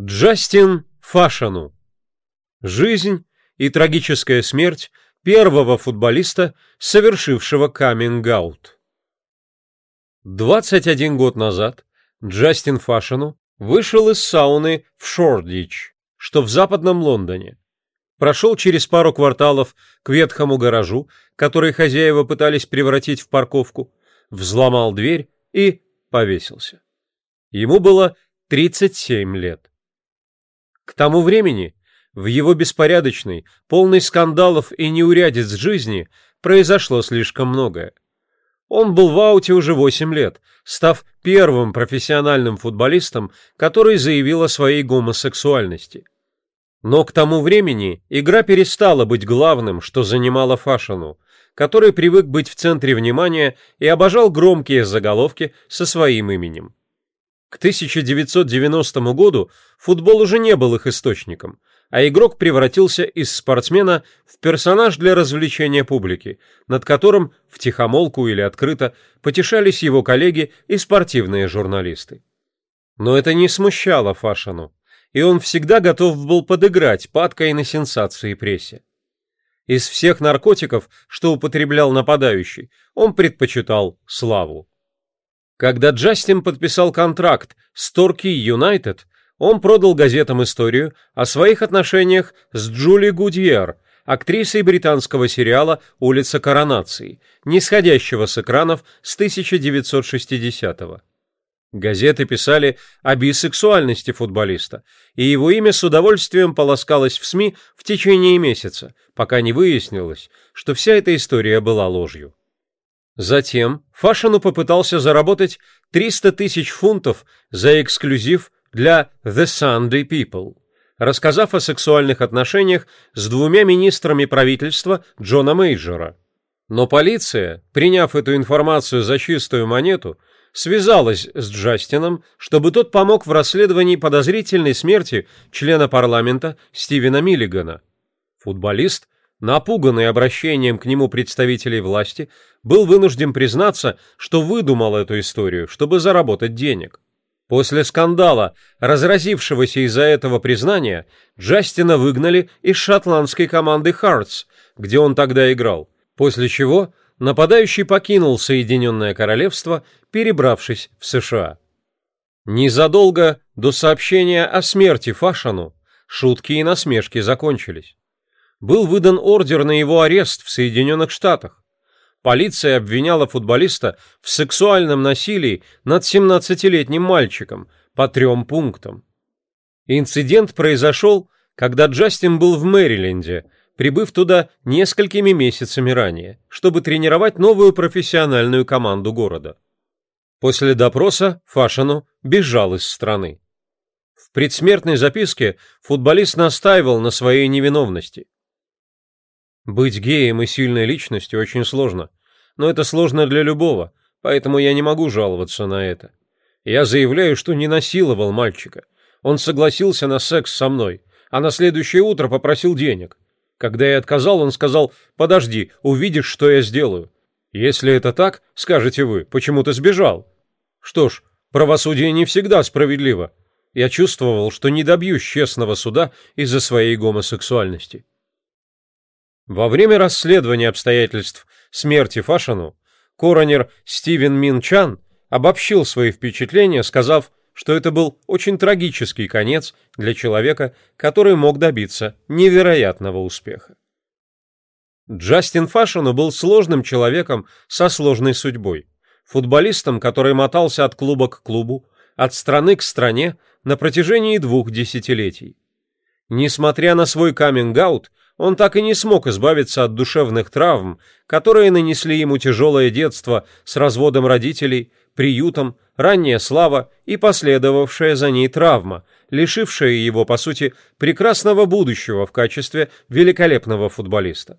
Джастин Фашану. Жизнь и трагическая смерть первого футболиста, совершившего каминг-аут. 21 год назад Джастин Фашану вышел из сауны в Шордич, что в западном Лондоне. Прошел через пару кварталов к ветхому гаражу, который хозяева пытались превратить в парковку, взломал дверь и повесился. Ему было 37 лет. К тому времени в его беспорядочной, полной скандалов и неурядиц жизни произошло слишком многое. Он был в ауте уже 8 лет, став первым профессиональным футболистом, который заявил о своей гомосексуальности. Но к тому времени игра перестала быть главным, что занимало Фашину, который привык быть в центре внимания и обожал громкие заголовки со своим именем. К 1990 году футбол уже не был их источником, а игрок превратился из спортсмена в персонаж для развлечения публики, над которым втихомолку или открыто потешались его коллеги и спортивные журналисты. Но это не смущало Фашину, и он всегда готов был подыграть падкой на сенсации прессе. Из всех наркотиков, что употреблял нападающий, он предпочитал славу. Когда Джастин подписал контракт с Торки Юнайтед, он продал газетам историю о своих отношениях с Джули Гудьер, актрисой британского сериала «Улица коронации», не сходящего с экранов с 1960-го. Газеты писали о бисексуальности футболиста, и его имя с удовольствием полоскалось в СМИ в течение месяца, пока не выяснилось, что вся эта история была ложью. Затем Фашину попытался заработать 300 тысяч фунтов за эксклюзив для The Sunday People, рассказав о сексуальных отношениях с двумя министрами правительства Джона Мейджора. Но полиция, приняв эту информацию за чистую монету, связалась с Джастином, чтобы тот помог в расследовании подозрительной смерти члена парламента Стивена Миллигана. Футболист напуганный обращением к нему представителей власти, был вынужден признаться, что выдумал эту историю, чтобы заработать денег. После скандала, разразившегося из-за этого признания, Джастина выгнали из шотландской команды Хартс, где он тогда играл, после чего нападающий покинул Соединенное Королевство, перебравшись в США. Незадолго до сообщения о смерти Фашану шутки и насмешки закончились был выдан ордер на его арест в Соединенных Штатах. Полиция обвиняла футболиста в сексуальном насилии над 17-летним мальчиком по трем пунктам. Инцидент произошел, когда Джастин был в Мэриленде, прибыв туда несколькими месяцами ранее, чтобы тренировать новую профессиональную команду города. После допроса Фашину бежал из страны. В предсмертной записке футболист настаивал на своей невиновности. Быть геем и сильной личностью очень сложно. Но это сложно для любого, поэтому я не могу жаловаться на это. Я заявляю, что не насиловал мальчика. Он согласился на секс со мной, а на следующее утро попросил денег. Когда я отказал, он сказал «Подожди, увидишь, что я сделаю». Если это так, скажете вы, почему ты сбежал? Что ж, правосудие не всегда справедливо. Я чувствовал, что не добьюсь честного суда из-за своей гомосексуальности. Во время расследования обстоятельств смерти Фашину коронер Стивен Мин Чан обобщил свои впечатления, сказав, что это был очень трагический конец для человека, который мог добиться невероятного успеха. Джастин Фашину был сложным человеком со сложной судьбой, футболистом, который мотался от клуба к клубу, от страны к стране на протяжении двух десятилетий. Несмотря на свой каминг-аут, он так и не смог избавиться от душевных травм, которые нанесли ему тяжелое детство с разводом родителей, приютом, ранняя слава и последовавшая за ней травма, лишившая его, по сути, прекрасного будущего в качестве великолепного футболиста.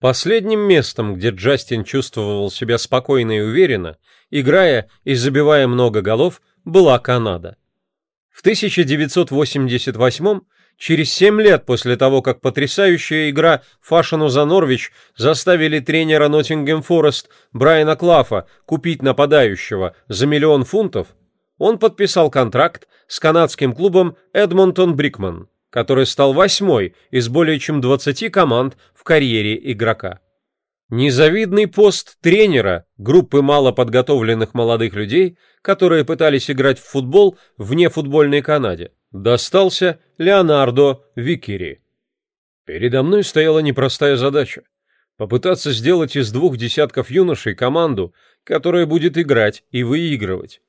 Последним местом, где Джастин чувствовал себя спокойно и уверенно, играя и забивая много голов, была Канада. В 1988 Через семь лет после того, как потрясающая игра Фашину за Норвич заставили тренера Ноттингем Форест Брайана Клафа купить нападающего за миллион фунтов, он подписал контракт с канадским клубом Эдмонтон Брикман, который стал восьмой из более чем 20 команд в карьере игрока. Незавидный пост тренера группы малоподготовленных молодых людей, которые пытались играть в футбол вне футбольной Канаде, достался Леонардо Викери. Передо мной стояла непростая задача – попытаться сделать из двух десятков юношей команду, которая будет играть и выигрывать.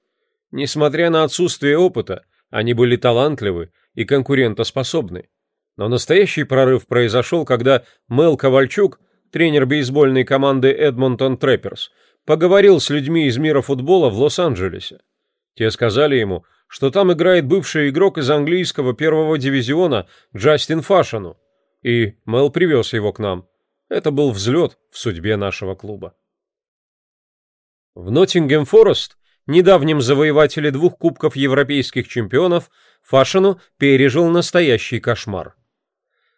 Несмотря на отсутствие опыта, они были талантливы и конкурентоспособны. Но настоящий прорыв произошел, когда Мел Ковальчук тренер бейсбольной команды Эдмонтон Трэперс, поговорил с людьми из мира футбола в Лос-Анджелесе. Те сказали ему, что там играет бывший игрок из английского первого дивизиона Джастин Фашану, и Мел привез его к нам. Это был взлет в судьбе нашего клуба. В Ноттингем Форест, недавнем завоевателе двух кубков европейских чемпионов, Фашину пережил настоящий кошмар.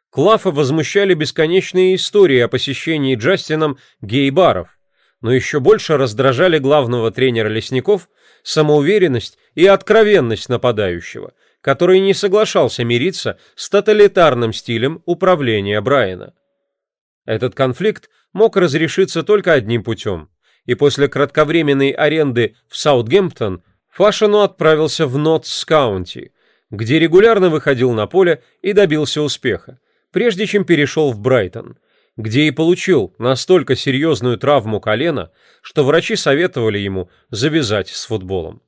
Клафа возмущали бесконечные истории о посещении Джастином гей-баров, но еще больше раздражали главного тренера лесников самоуверенность и откровенность нападающего, который не соглашался мириться с тоталитарным стилем управления Брайана. Этот конфликт мог разрешиться только одним путем, и после кратковременной аренды в Саутгемптон Фашину отправился в Нотс-Каунти, где регулярно выходил на поле и добился успеха, прежде чем перешел в Брайтон, где и получил настолько серьезную травму колена, что врачи советовали ему завязать с футболом.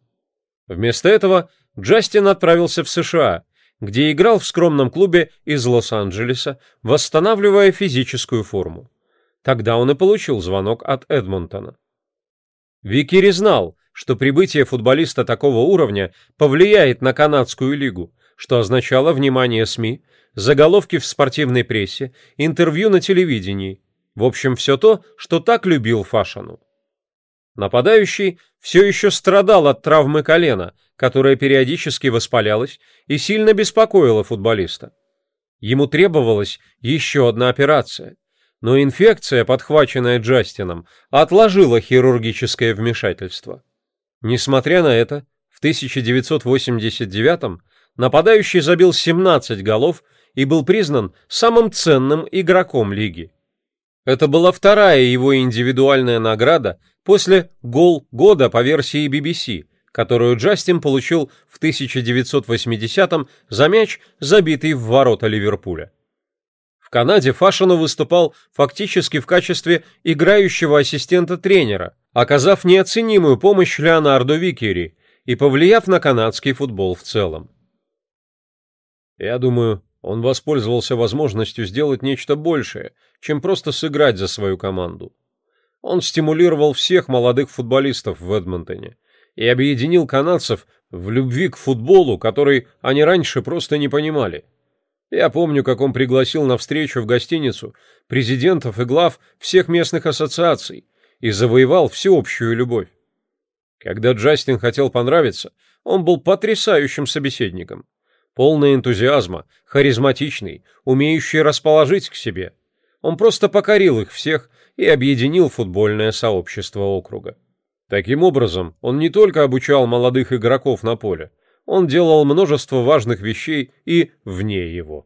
Вместо этого Джастин отправился в США, где играл в скромном клубе из Лос-Анджелеса, восстанавливая физическую форму. Тогда он и получил звонок от Эдмонтона. Викири знал, что прибытие футболиста такого уровня повлияет на канадскую лигу, что означало внимание СМИ, заголовки в спортивной прессе, интервью на телевидении. В общем, все то, что так любил Фашану. Нападающий все еще страдал от травмы колена, которая периодически воспалялась и сильно беспокоила футболиста. Ему требовалась еще одна операция, но инфекция, подхваченная Джастином, отложила хирургическое вмешательство. Несмотря на это, в 1989 нападающий забил 17 голов и был признан самым ценным игроком лиги. Это была вторая его индивидуальная награда после «Гол года» по версии BBC, которую Джастин получил в 1980-м за мяч, забитый в ворота Ливерпуля. В Канаде Фашину выступал фактически в качестве играющего ассистента тренера, оказав неоценимую помощь Леонардо Викери и повлияв на канадский футбол в целом. Я думаю, он воспользовался возможностью сделать нечто большее, чем просто сыграть за свою команду. Он стимулировал всех молодых футболистов в Эдмонтоне и объединил канадцев в любви к футболу, который они раньше просто не понимали. Я помню, как он пригласил на встречу в гостиницу президентов и глав всех местных ассоциаций и завоевал всеобщую любовь. Когда Джастин хотел понравиться, он был потрясающим собеседником полный энтузиазма, харизматичный, умеющий расположить к себе. Он просто покорил их всех и объединил футбольное сообщество округа. Таким образом, он не только обучал молодых игроков на поле, он делал множество важных вещей и вне его.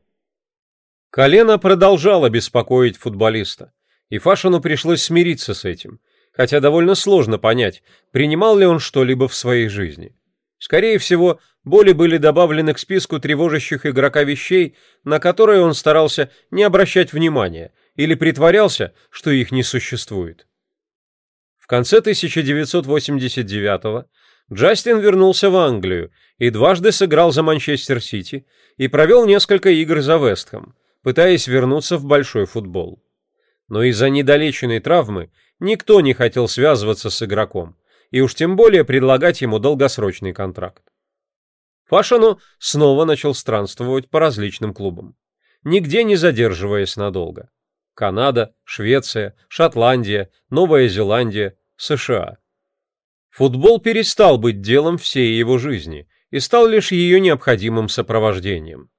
Колено продолжало беспокоить футболиста, и Фашину пришлось смириться с этим, хотя довольно сложно понять, принимал ли он что-либо в своей жизни. Скорее всего, боли были добавлены к списку тревожащих игрока вещей, на которые он старался не обращать внимания или притворялся, что их не существует. В конце 1989-го Джастин вернулся в Англию и дважды сыграл за Манчестер Сити и провел несколько игр за Вестхэм, пытаясь вернуться в большой футбол. Но из-за недолеченной травмы никто не хотел связываться с игроком, и уж тем более предлагать ему долгосрочный контракт. Фашину снова начал странствовать по различным клубам, нигде не задерживаясь надолго. Канада, Швеция, Шотландия, Новая Зеландия, США. Футбол перестал быть делом всей его жизни и стал лишь ее необходимым сопровождением.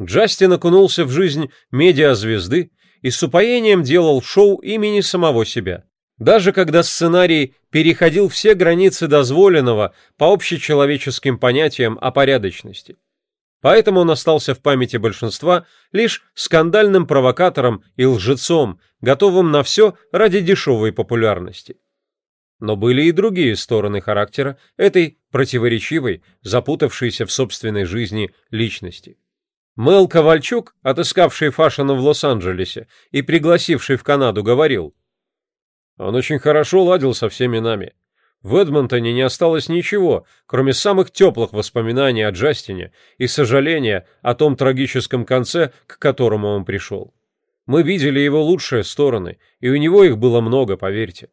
Джастин окунулся в жизнь медиазвезды и с упоением делал шоу имени самого себя – Даже когда сценарий переходил все границы дозволенного по общечеловеческим понятиям о порядочности. Поэтому он остался в памяти большинства лишь скандальным провокатором и лжецом, готовым на все ради дешевой популярности. Но были и другие стороны характера этой противоречивой, запутавшейся в собственной жизни личности. Мэл Ковальчук, отыскавший Фашина в Лос-Анджелесе и пригласивший в Канаду, говорил, «Он очень хорошо ладил со всеми нами. В Эдмонтоне не осталось ничего, кроме самых теплых воспоминаний о Джастине и сожаления о том трагическом конце, к которому он пришел. Мы видели его лучшие стороны, и у него их было много, поверьте.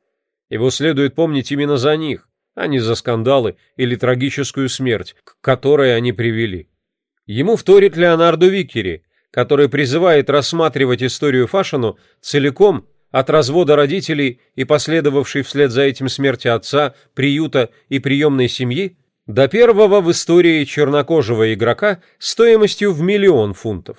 Его следует помнить именно за них, а не за скандалы или трагическую смерть, к которой они привели. Ему вторит Леонардо Виккери, который призывает рассматривать историю Фашину целиком от развода родителей и последовавшей вслед за этим смерти отца, приюта и приемной семьи, до первого в истории чернокожего игрока стоимостью в миллион фунтов.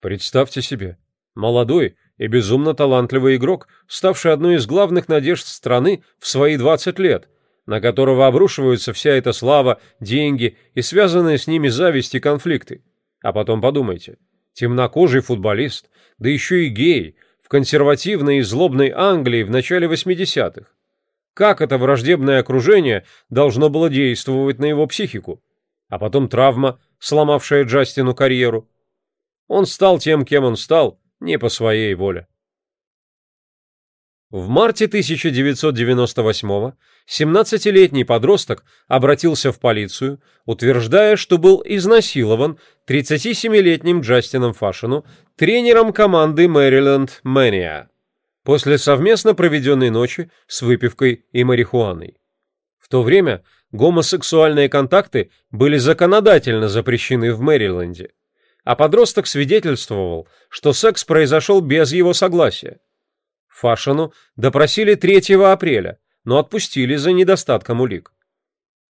Представьте себе, молодой и безумно талантливый игрок, ставший одной из главных надежд страны в свои 20 лет, на которого обрушивается вся эта слава, деньги и связанные с ними зависть и конфликты. А потом подумайте, темнокожий футболист, да еще и гей, в консервативной и злобной Англии в начале 80-х. Как это враждебное окружение должно было действовать на его психику? А потом травма, сломавшая Джастину карьеру. Он стал тем, кем он стал, не по своей воле. В марте 1998-го 17-летний подросток обратился в полицию, утверждая, что был изнасилован 37-летним Джастином Фашину, тренером команды Мэриленд Мэния, после совместно проведенной ночи с выпивкой и марихуаной. В то время гомосексуальные контакты были законодательно запрещены в Мэриленде, а подросток свидетельствовал, что секс произошел без его согласия. Фашину допросили 3 апреля, но отпустили за недостатком улик.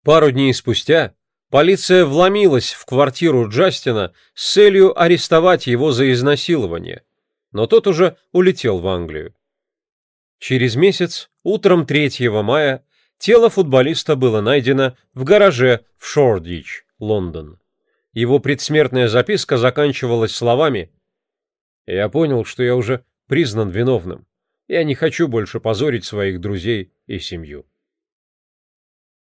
Пару дней спустя полиция вломилась в квартиру Джастина с целью арестовать его за изнасилование, но тот уже улетел в Англию. Через месяц, утром 3 мая, тело футболиста было найдено в гараже в Шордич, Лондон. Его предсмертная записка заканчивалась словами «Я понял, что я уже признан виновным. Я не хочу больше позорить своих друзей и семью.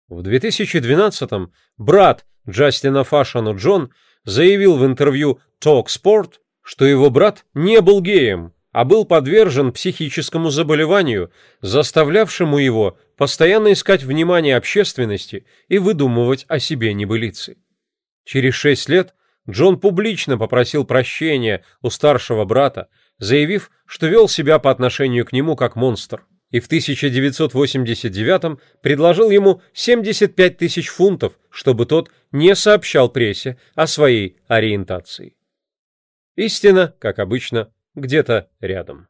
В 2012-м брат Джастина Фашану Джон заявил в интервью Talk Sport, что его брат не был геем, а был подвержен психическому заболеванию, заставлявшему его постоянно искать внимание общественности и выдумывать о себе небылицы. Через шесть лет Джон публично попросил прощения у старшего брата, заявив, что вел себя по отношению к нему как монстр, и в 1989 предложил ему 75 тысяч фунтов, чтобы тот не сообщал прессе о своей ориентации. Истина, как обычно, где-то рядом.